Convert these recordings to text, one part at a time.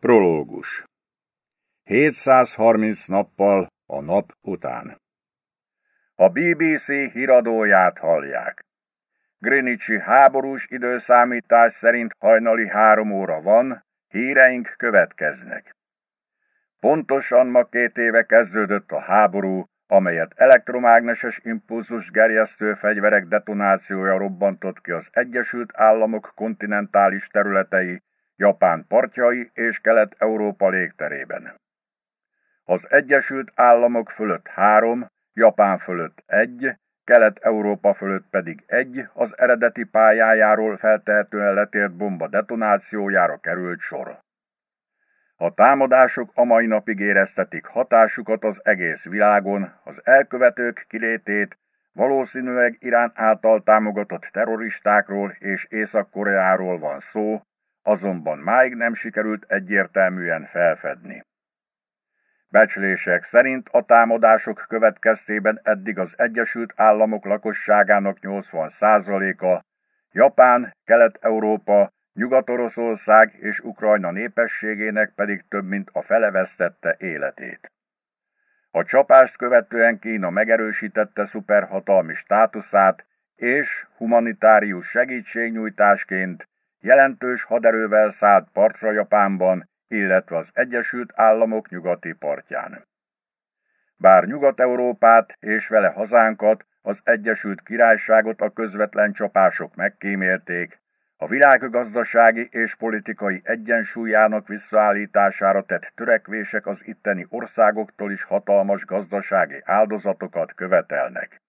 Prológus 730 nappal a nap után A BBC híradóját hallják. Greenwichi háborús időszámítás szerint hajnali három óra van, híreink következnek. Pontosan ma két éve kezdődött a háború, amelyet elektromágneses impulzus gerjesztő fegyverek detonációja robbantott ki az Egyesült Államok kontinentális területei, Japán partjai és Kelet-Európa légterében. Az Egyesült Államok fölött három, Japán fölött egy, Kelet-Európa fölött pedig egy az eredeti pályájáról feltehetően letért bomba detonációjára került sor. A támadások a mai napig éreztetik hatásukat az egész világon, az elkövetők kilétét, valószínűleg Irán által támogatott terroristákról és Észak-Koreáról van szó, azonban máig nem sikerült egyértelműen felfedni. Becslések szerint a támadások következtében eddig az Egyesült Államok lakosságának 80%-a, Japán, Kelet-Európa, Nyugat-Oroszország és Ukrajna népességének pedig több mint a fele vesztette életét. A csapást követően Kína megerősítette szuperhatalmi státuszát, és humanitárius segítségnyújtásként jelentős haderővel szállt partra Japánban, illetve az Egyesült Államok nyugati partján. Bár Nyugat-Európát és vele hazánkat, az Egyesült Királyságot a közvetlen csapások megkímélték, a világgazdasági és politikai egyensúlyának visszaállítására tett törekvések az itteni országoktól is hatalmas gazdasági áldozatokat követelnek.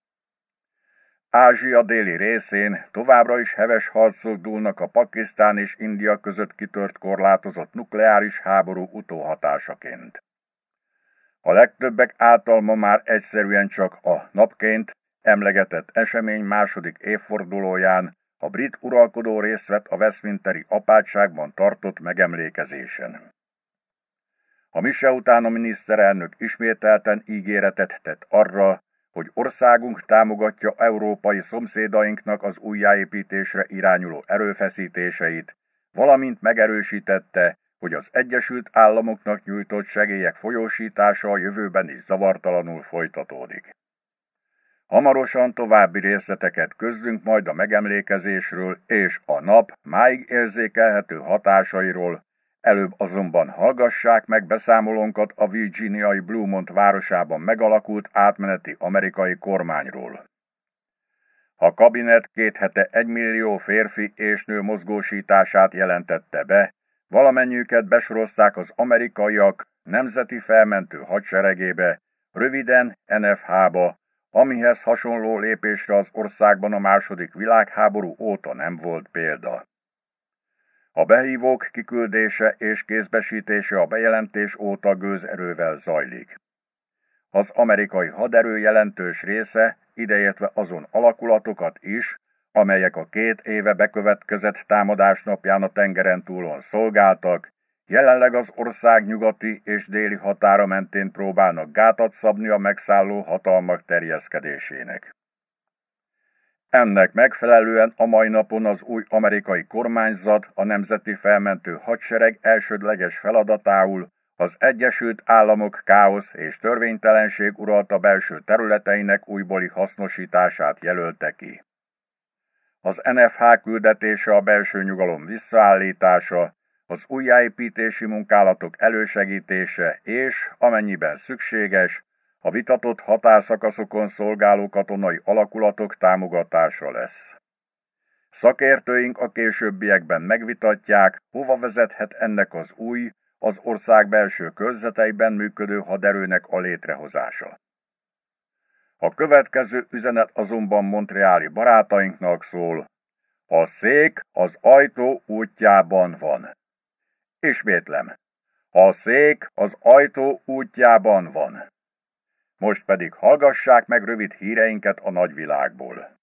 Ázsia déli részén továbbra is heves harcok dúlnak a Pakisztán és India között kitört korlátozott nukleáris háború utóhatásaként. A legtöbbek által ma már egyszerűen csak a napként emlegetett esemény második évfordulóján a brit uralkodó részt vett a Westminsteri apátságban tartott megemlékezésen. A mise után a miniszterelnök ismételten ígéretet tett arra, hogy országunk támogatja európai szomszédainknak az újjáépítésre irányuló erőfeszítéseit, valamint megerősítette, hogy az Egyesült Államoknak nyújtott segélyek folyósítása a jövőben is zavartalanul folytatódik. Hamarosan további részleteket közlünk majd a megemlékezésről és a nap máig érzékelhető hatásairól, Előbb azonban hallgassák meg beszámolónkat a virginiai Bluemont városában megalakult átmeneti amerikai kormányról. A kabinet két hete egymillió férfi és nő mozgósítását jelentette be, valamennyiüket besorozták az amerikaiak nemzeti felmentő hadseregébe, röviden NFH-ba, amihez hasonló lépésre az országban a második világháború óta nem volt példa. A behívók kiküldése és kézbesítése a bejelentés óta gőzerővel zajlik. Az amerikai haderő jelentős része, ideértve azon alakulatokat is, amelyek a két éve bekövetkezett támadás napján a tengeren túlon szolgáltak, jelenleg az ország nyugati és déli határa mentén próbálnak gátat szabni a megszálló hatalmak terjeszkedésének. Ennek megfelelően a mai napon az új amerikai kormányzat a Nemzeti Felmentő Hadsereg elsődleges feladatául az Egyesült Államok káosz és törvénytelenség uralta belső területeinek újbóli hasznosítását jelölte ki. Az NFH küldetése a belső nyugalom visszaállítása, az újjáépítési munkálatok elősegítése és, amennyiben szükséges, a vitatott határszakaszokon szolgáló katonai alakulatok támogatása lesz. Szakértőink a későbbiekben megvitatják, hova vezethet ennek az új, az ország belső körzeteiben működő haderőnek a létrehozása. A következő üzenet azonban Montreáli barátainknak szól. A szék az ajtó útjában van. Ismétlem. A szék az ajtó útjában van. Most pedig hallgassák meg rövid híreinket a nagyvilágból.